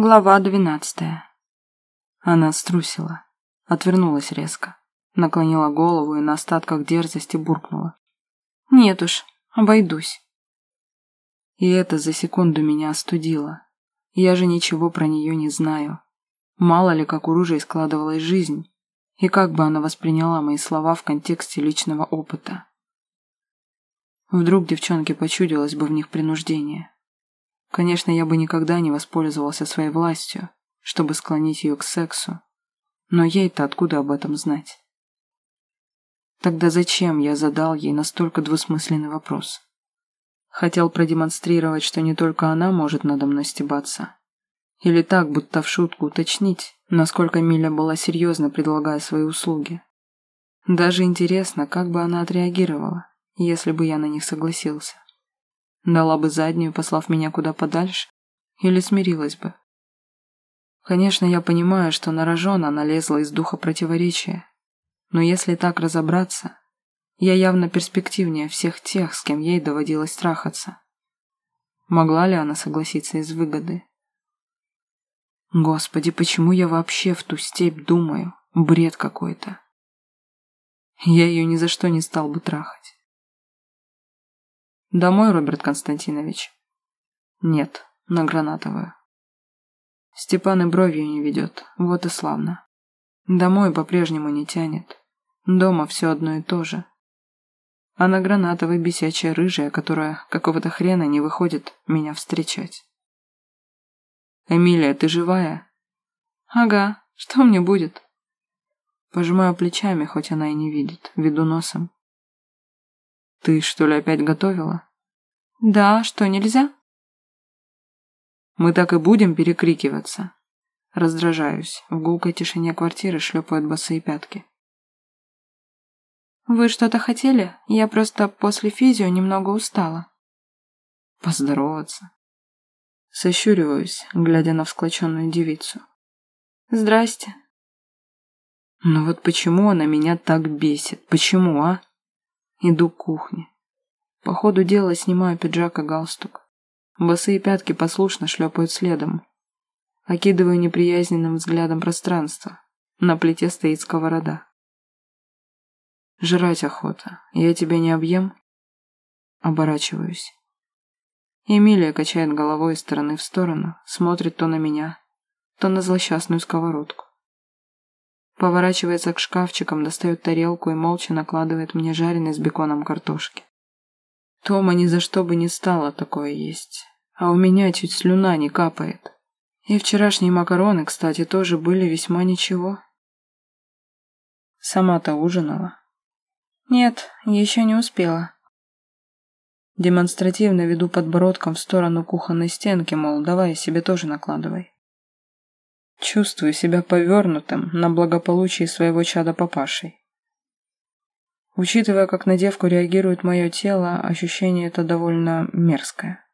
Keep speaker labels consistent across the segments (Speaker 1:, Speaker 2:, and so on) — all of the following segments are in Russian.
Speaker 1: Глава двенадцатая. Она струсила, отвернулась резко, наклонила голову и на остатках дерзости буркнула. «Нет уж, обойдусь». И это за секунду меня остудило. Я же ничего про нее не знаю. Мало ли, как у Ружей складывалась жизнь, и как бы она восприняла мои слова в контексте личного опыта. Вдруг девчонке почудилось бы в них принуждение. Конечно, я бы никогда не воспользовался своей властью, чтобы склонить ее к сексу, но ей-то откуда об этом знать? Тогда зачем я задал ей настолько двусмысленный вопрос? Хотел продемонстрировать, что не только она может надо мной стебаться. Или так, будто в шутку уточнить, насколько Миля была серьезно, предлагая свои услуги. Даже интересно, как бы она отреагировала, если бы я на них согласился. Дала бы заднюю, послав меня куда подальше? Или смирилась бы? Конечно, я понимаю, что на рожон она лезла из духа противоречия. Но если так разобраться, я явно перспективнее всех тех, с кем ей доводилось трахаться. Могла ли она согласиться из выгоды? Господи, почему я вообще в ту степь думаю? Бред какой-то. Я ее ни за что не стал бы трахать. Домой, Роберт Константинович? Нет, на Гранатовую. Степан и бровью не ведет, вот и славно. Домой по-прежнему не тянет. Дома все одно и то же. А на Гранатовой бесячая рыжая, которая какого-то хрена не выходит меня встречать. «Эмилия, ты живая?» «Ага, что мне будет?» Пожимаю плечами, хоть она и не видит, веду носом. Ты что ли опять готовила? Да, что, нельзя? Мы так и будем перекрикиваться. Раздражаюсь. В гулкой тишине квартиры шлепают босые пятки. Вы что-то хотели? Я просто после физио немного устала. Поздороваться. Сощуриваюсь, глядя на всклоченную девицу. Здрасте. Ну вот почему она меня так бесит? Почему, а? Иду к кухне. По ходу дела снимаю пиджак и галстук. Босые пятки послушно шлепают следом. Окидываю неприязненным взглядом пространство. На плите стоит сковорода. Жрать охота. Я тебя не объем? Оборачиваюсь. Эмилия качает головой из стороны в сторону, смотрит то на меня, то на злосчастную сковородку. Поворачивается к шкафчикам, достает тарелку и молча накладывает мне жареной с беконом картошки. Тома ни за что бы не стала такое есть. А у меня чуть слюна не капает. И вчерашние макароны, кстати, тоже были весьма ничего. Сама-то ужинала? Нет, еще не успела. Демонстративно веду подбородком в сторону кухонной стенки, мол, давай себе тоже накладывай. Чувствую себя повернутым на благополучие своего чада папашей. Учитывая, как на девку реагирует мое тело, ощущение это довольно мерзкое.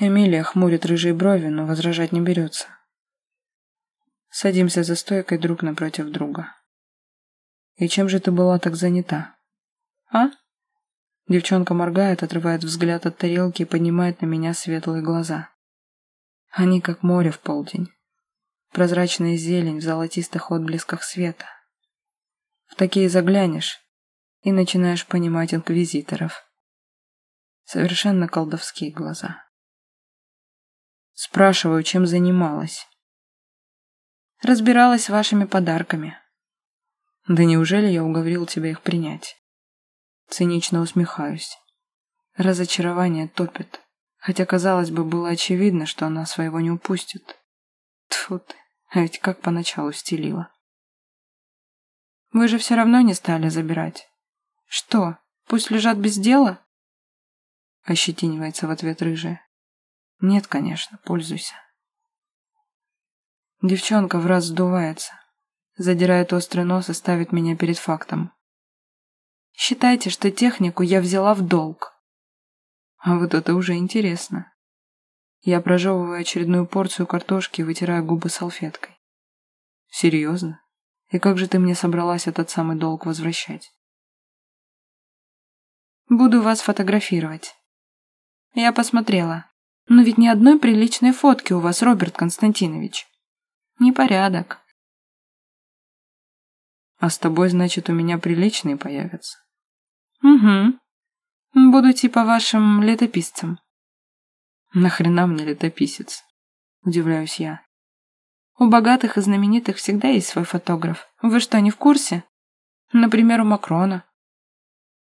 Speaker 1: Эмилия хмурит рыжие брови, но возражать не берется. Садимся за стойкой друг напротив друга. «И чем же ты была так занята?» «А?» Девчонка моргает, отрывает взгляд от тарелки и поднимает на меня светлые глаза. Они как море в полдень прозрачная зелень в золотистых отблесках света. В такие заглянешь и начинаешь понимать инквизиторов. Совершенно колдовские глаза. Спрашиваю, чем занималась. Разбиралась вашими подарками. Да неужели я уговорил тебя их принять? Цинично усмехаюсь. Разочарование топит, хотя, казалось бы, было очевидно, что она своего не упустит. Тьфу ты, а ведь как поначалу стелила. Вы же все равно не стали забирать. Что, пусть лежат без дела? Ощетинивается в ответ рыжая. Нет, конечно, пользуйся. Девчонка в раз сдувается, задирает острый нос и ставит меня перед фактом. Считайте, что технику я взяла в долг. А вот это уже интересно. Я прожевываю очередную порцию картошки и вытираю губы салфеткой. Серьезно? И как же ты мне собралась этот самый долг возвращать? Буду вас фотографировать. Я посмотрела. Но ведь ни одной приличной фотки у вас, Роберт Константинович. Непорядок.
Speaker 2: А с тобой, значит, у меня приличные появятся.
Speaker 1: Угу. Буду типа вашим летописцем.
Speaker 2: Нахрена мне летописец? Удивляюсь я.
Speaker 1: У богатых и знаменитых всегда есть свой фотограф. Вы что, не в курсе? Например, у Макрона.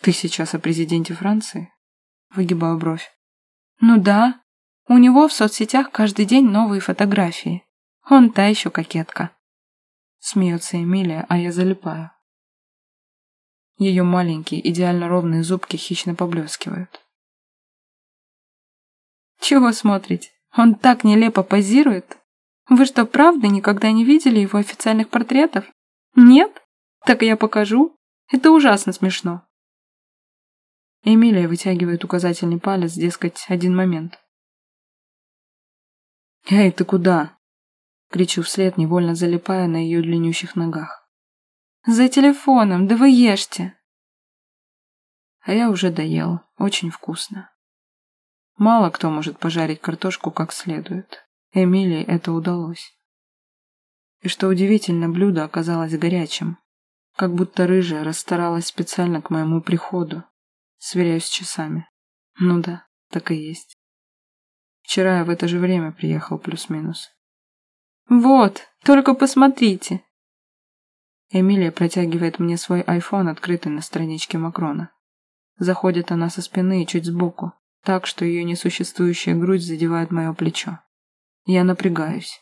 Speaker 2: Ты сейчас о президенте Франции? Выгибаю бровь.
Speaker 1: Ну да. У него в соцсетях каждый день новые фотографии. Он та еще кокетка.
Speaker 2: Смеется Эмилия, а я залипаю. Ее маленькие, идеально ровные зубки хищно поблескивают.
Speaker 1: Чего смотрите? Он так нелепо позирует. Вы что, правда никогда не видели его официальных портретов? Нет? Так я покажу. Это ужасно смешно.
Speaker 2: Эмилия вытягивает указательный палец, дескать, один момент. «Эй, ты куда?» Кричу вслед, невольно залипая на ее длиннющих ногах.
Speaker 1: «За телефоном, да вы ешьте!»
Speaker 2: А я уже доел, очень вкусно. Мало кто может пожарить картошку как следует. Эмилии это удалось. И что удивительно, блюдо оказалось горячим, как будто рыжая расстаралась специально к моему приходу. Сверяюсь с часами. Ну да, так и есть. Вчера я в это же время приехал, плюс-минус.
Speaker 1: «Вот, только посмотрите!»
Speaker 2: Эмилия протягивает мне свой айфон, открытый на страничке Макрона. Заходит она со спины и чуть сбоку, так что ее несуществующая грудь задевает мое плечо. Я напрягаюсь.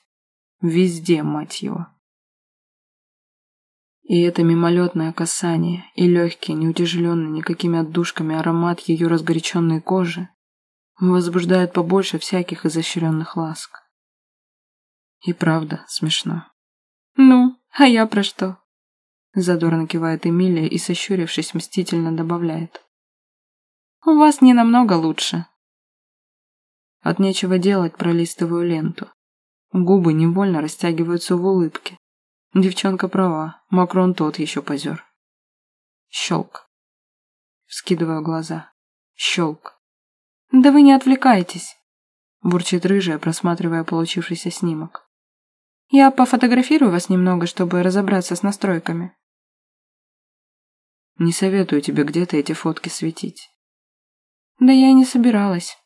Speaker 2: Везде, мать его. И это мимолетное касание, и легкий, неутяжеленный никакими отдушками аромат ее разгоряченной кожи возбуждает побольше всяких изощренных ласк. И правда смешно.
Speaker 1: «Ну, а я про что?»
Speaker 2: Задорно кивает Эмилия и, сощурившись, мстительно добавляет.
Speaker 1: «У вас не намного лучше».
Speaker 2: От нечего делать пролистываю ленту. Губы невольно растягиваются в улыбке. Девчонка права, Макрон тот еще позер. Щелк. Вскидываю глаза. Щелк.
Speaker 1: «Да вы не отвлекайтесь», –
Speaker 2: бурчит рыжая, просматривая получившийся снимок.
Speaker 1: Я пофотографирую вас немного, чтобы разобраться с настройками.
Speaker 2: Не советую тебе где-то эти фотки светить.
Speaker 1: Да я и не собиралась.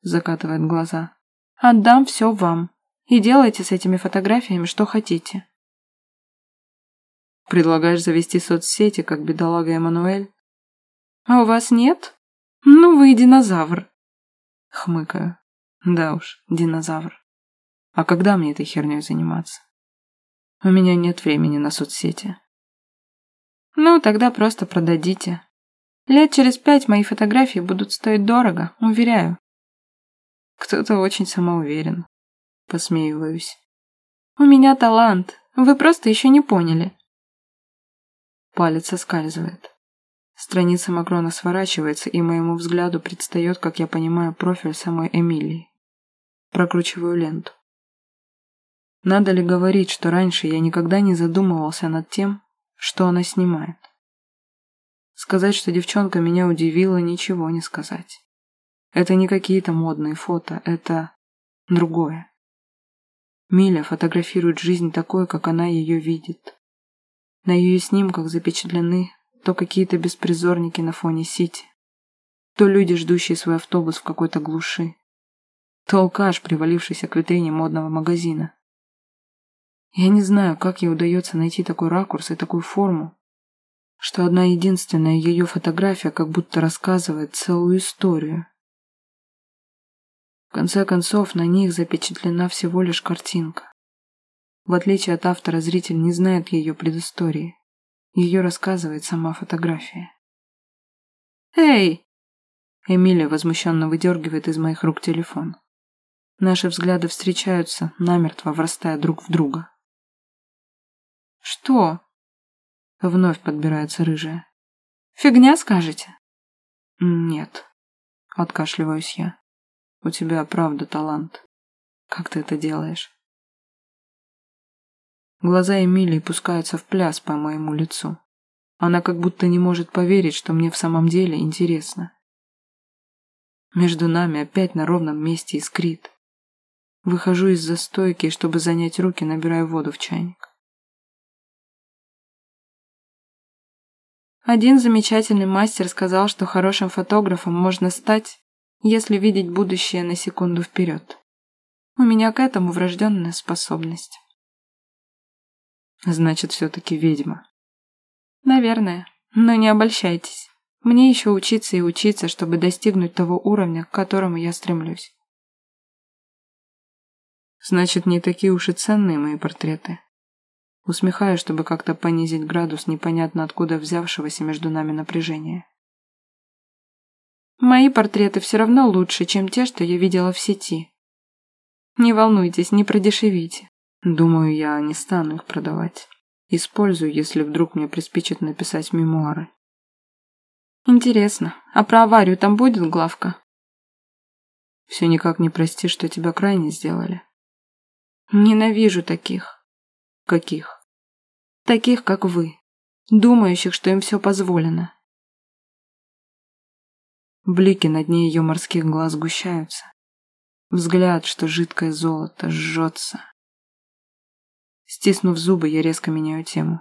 Speaker 1: Закатывает глаза. Отдам все вам. И делайте с этими фотографиями что хотите.
Speaker 2: Предлагаешь завести соцсети, как бедолага Эммануэль?
Speaker 1: А у вас нет? Ну вы динозавр.
Speaker 2: Хмыкаю. Да уж, динозавр. А когда мне этой херней заниматься? У меня нет времени на соцсети.
Speaker 1: Ну, тогда просто продадите. Лет через пять мои фотографии будут стоить дорого, уверяю.
Speaker 2: Кто-то очень самоуверен. Посмеиваюсь.
Speaker 1: У меня талант, вы просто еще не поняли.
Speaker 2: Палец соскальзывает. Страница Макрона сворачивается, и моему взгляду предстает, как я понимаю, профиль самой Эмилии. Прокручиваю ленту. Надо ли говорить, что раньше я никогда не задумывался над тем, что она снимает? Сказать, что девчонка меня удивила, ничего не сказать. Это не какие-то модные фото, это другое. Миля фотографирует жизнь такой, как она ее видит. На ее снимках запечатлены то какие-то беспризорники на фоне сити, то люди, ждущие свой автобус в какой-то глуши, то алкаш, привалившийся к витрине модного магазина. Я не знаю, как ей удается найти такой ракурс и такую форму, что одна единственная ее фотография как будто рассказывает целую историю. В конце концов, на них запечатлена всего лишь картинка. В отличие от автора, зритель не знает ее предыстории. Ее рассказывает сама фотография.
Speaker 1: «Эй!»
Speaker 2: Эмилия возмущенно выдергивает из моих рук телефон. Наши взгляды встречаются, намертво врастая друг в друга.
Speaker 1: «Что?»
Speaker 2: Вновь подбирается рыжая.
Speaker 1: «Фигня, скажете?»
Speaker 2: «Нет», — откашливаюсь я. «У тебя правда талант. Как ты это делаешь?» Глаза Эмилии пускаются в пляс по моему лицу. Она как будто не может поверить, что мне в самом деле интересно. Между нами опять на ровном месте искрит. Выхожу из застойки и, чтобы занять руки, набираю воду в чайник.
Speaker 1: Один замечательный мастер сказал, что хорошим фотографом можно стать, если видеть будущее на секунду вперед. У меня к этому врожденная способность.
Speaker 2: Значит, все-таки ведьма.
Speaker 1: Наверное, но не обольщайтесь. Мне еще учиться и учиться, чтобы достигнуть того уровня, к которому я стремлюсь.
Speaker 2: Значит, не такие уж и ценные мои портреты. Усмехаюсь, чтобы как-то понизить градус непонятно откуда взявшегося между нами напряжения.
Speaker 1: Мои портреты все равно лучше, чем те, что я видела в сети. Не волнуйтесь, не продешевите.
Speaker 2: Думаю, я не стану их продавать. Использую, если вдруг мне приспичит написать мемуары.
Speaker 1: Интересно, а про аварию там будет главка?
Speaker 2: Все никак не прости, что тебя крайне сделали.
Speaker 1: Ненавижу таких.
Speaker 2: Каких?
Speaker 1: Таких, как вы. Думающих, что им все позволено.
Speaker 2: Блики на дне ее морских глаз сгущаются. Взгляд, что жидкое золото, жжется. Стиснув зубы, я резко меняю тему.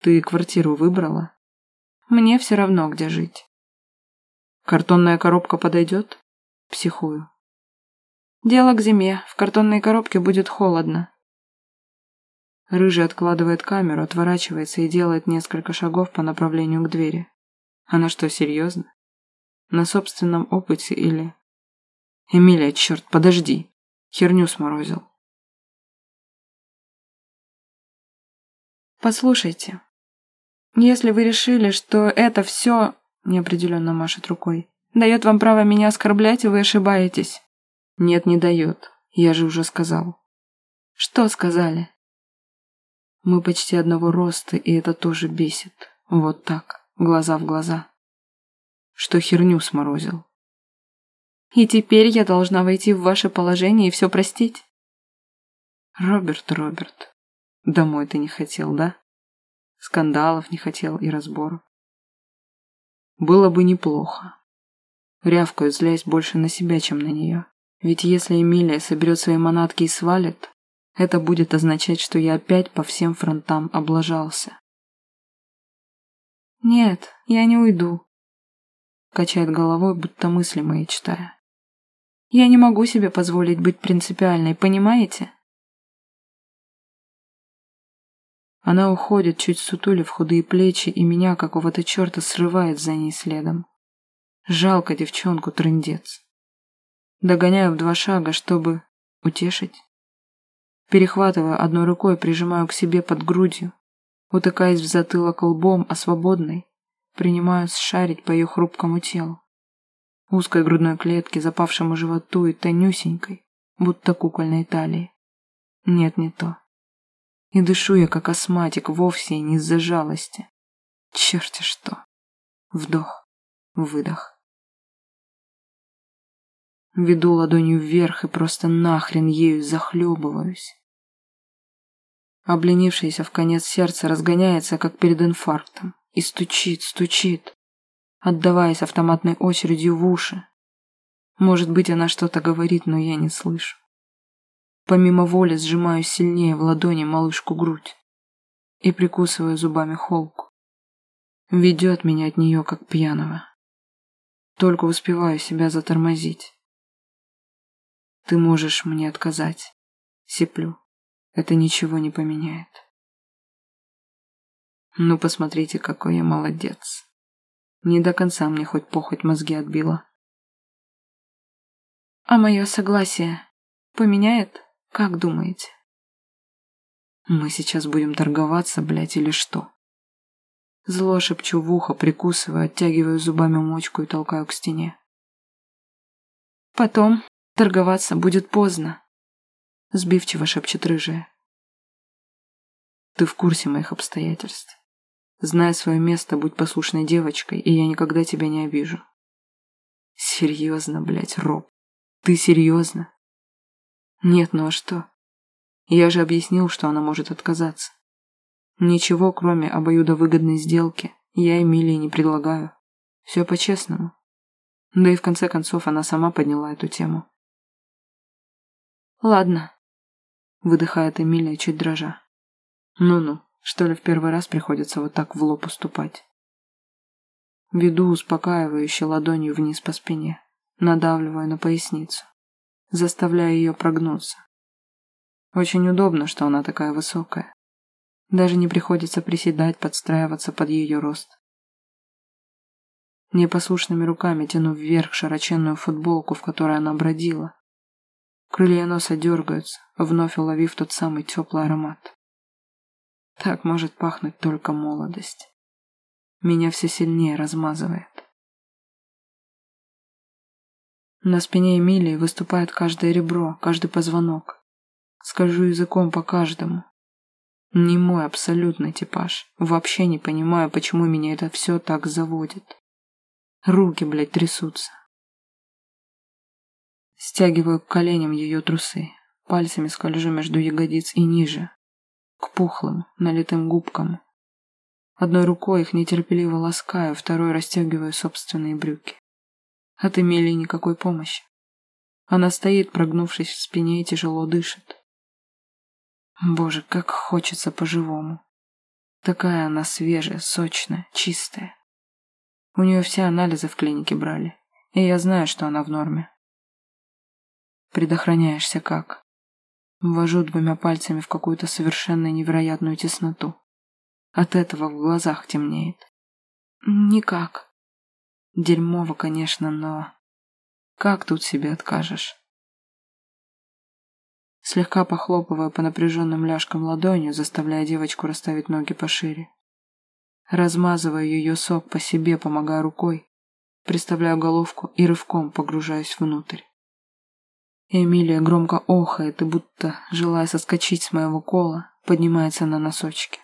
Speaker 2: Ты квартиру выбрала?
Speaker 1: Мне все равно, где жить.
Speaker 2: Картонная коробка подойдет? Психую.
Speaker 1: Дело к зиме. В картонной коробке будет холодно.
Speaker 2: Рыжий откладывает камеру, отворачивается и делает несколько шагов по направлению к двери. Она что, серьезно? На собственном опыте или... Эмилия, черт, подожди. Херню сморозил.
Speaker 1: Послушайте, если вы решили, что это все, неопределенно машет рукой, дает вам право меня оскорблять, и вы ошибаетесь.
Speaker 2: Нет, не дает. Я же уже сказал.
Speaker 1: Что сказали?
Speaker 2: Мы почти одного роста, и это тоже бесит. Вот так, глаза в глаза. Что херню сморозил.
Speaker 1: И теперь я должна войти в ваше положение и все простить?
Speaker 2: Роберт, Роберт, домой ты не хотел, да? Скандалов не хотел и разборов. Было бы неплохо. Рявкаю, злясь больше на себя, чем на нее. Ведь если Эмилия соберет свои манатки и свалит, это будет означать, что я опять по всем фронтам облажался.
Speaker 1: «Нет, я не уйду», —
Speaker 2: качает головой, будто мысли мои читая.
Speaker 1: «Я не могу себе позволить быть принципиальной, понимаете?»
Speaker 2: Она уходит, чуть сутули в худые плечи, и меня какого-то черта срывает за ней следом. Жалко девчонку, трындец. Догоняю в два шага, чтобы утешить. Перехватываю одной рукой, прижимаю к себе под грудью, утыкаясь в затылок лбом, а свободной принимаю шарить по ее хрупкому телу. Узкой грудной клетке, запавшему животу и тонюсенькой, будто кукольной талии. Нет, не то. И дышу я, как астматик, вовсе не из-за жалости. Черти что. Вдох, выдох. Веду ладонью вверх и просто нахрен ею захлебываюсь. Обленившееся в конец сердце разгоняется, как перед инфарктом, и стучит, стучит, отдаваясь автоматной очередью в уши. Может быть, она что-то говорит, но я не слышу. Помимо воли сжимаю сильнее в ладони малышку грудь и прикусываю зубами холку. Ведет меня от нее, как пьяного. Только успеваю себя затормозить. Ты можешь мне отказать. Сиплю. Это ничего не поменяет. Ну, посмотрите, какой я молодец. Не до конца мне хоть похоть мозги отбила.
Speaker 1: А мое согласие поменяет, как думаете?
Speaker 2: Мы сейчас будем торговаться, блядь, или что? Зло шепчу в ухо, прикусывая, оттягиваю зубами мочку и толкаю к стене.
Speaker 1: Потом Торговаться будет поздно.
Speaker 2: Сбивчиво шепчет рыжая. Ты в курсе моих обстоятельств. Знай свое место, будь послушной девочкой, и я никогда тебя не обижу. Серьезно, блядь, Роб? Ты серьезно? Нет, ну а что? Я же объяснил, что она может отказаться. Ничего, кроме обоюдовыгодной сделки, я Эмилии не предлагаю. Все по-честному. Да и в конце концов она сама подняла эту тему.
Speaker 1: «Ладно», —
Speaker 2: выдыхает Эмилия чуть дрожа. «Ну-ну, что ли в первый раз приходится вот так в лоб уступать?» Веду успокаивающе ладонью вниз по спине, надавливая на поясницу, заставляя ее прогнуться. Очень удобно, что она такая высокая. Даже не приходится приседать, подстраиваться под ее рост. Непослушными руками тяну вверх широченную футболку, в которой она бродила. Крылья носа дергаются, вновь уловив тот самый теплый аромат. Так может пахнуть только молодость. Меня все сильнее размазывает. На спине Эмилии выступает каждое ребро, каждый позвонок. Скажу языком по каждому. Не мой абсолютный типаж. Вообще не понимаю, почему меня это все так заводит. Руки, блядь, трясутся. Стягиваю к коленям ее трусы. Пальцами скольжу между ягодиц и ниже. К пухлым, налитым губкам. Одной рукой их нетерпеливо ласкаю, второй расстегиваю собственные брюки. От Эмилии никакой помощи. Она стоит, прогнувшись в спине и тяжело дышит. Боже, как хочется по-живому. Такая она свежая, сочная, чистая. У нее все анализы в клинике брали, и я знаю, что она в норме. Предохраняешься как? Ввожу двумя пальцами в какую-то совершенно невероятную тесноту. От этого в глазах темнеет.
Speaker 1: Никак.
Speaker 2: Дерьмово, конечно, но... Как тут себе откажешь? Слегка похлопывая по напряженным ляжкам ладонью, заставляя девочку расставить ноги пошире. Размазываю ее сок по себе, помогая рукой, приставляю головку и рывком погружаюсь внутрь. Эмилия громко охает и, будто желая соскочить с моего кола, поднимается на носочки.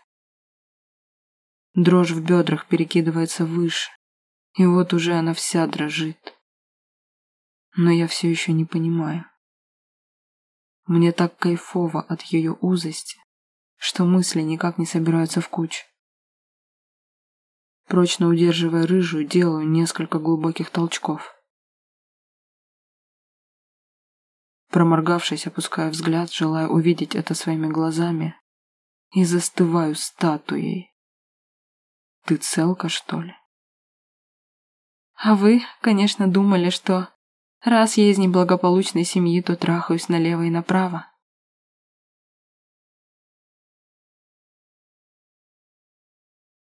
Speaker 2: Дрожь в бедрах перекидывается выше, и вот уже она вся дрожит. Но я все еще не понимаю. Мне так кайфово от ее узости, что мысли никак не собираются в кучу. Прочно удерживая рыжую, делаю несколько глубоких толчков. Проморгавшись, опускаю взгляд, желая увидеть это своими глазами, и застываю статуей. Ты целка, что ли?
Speaker 1: А вы, конечно, думали, что раз я из неблагополучной семьи, то трахаюсь налево и направо.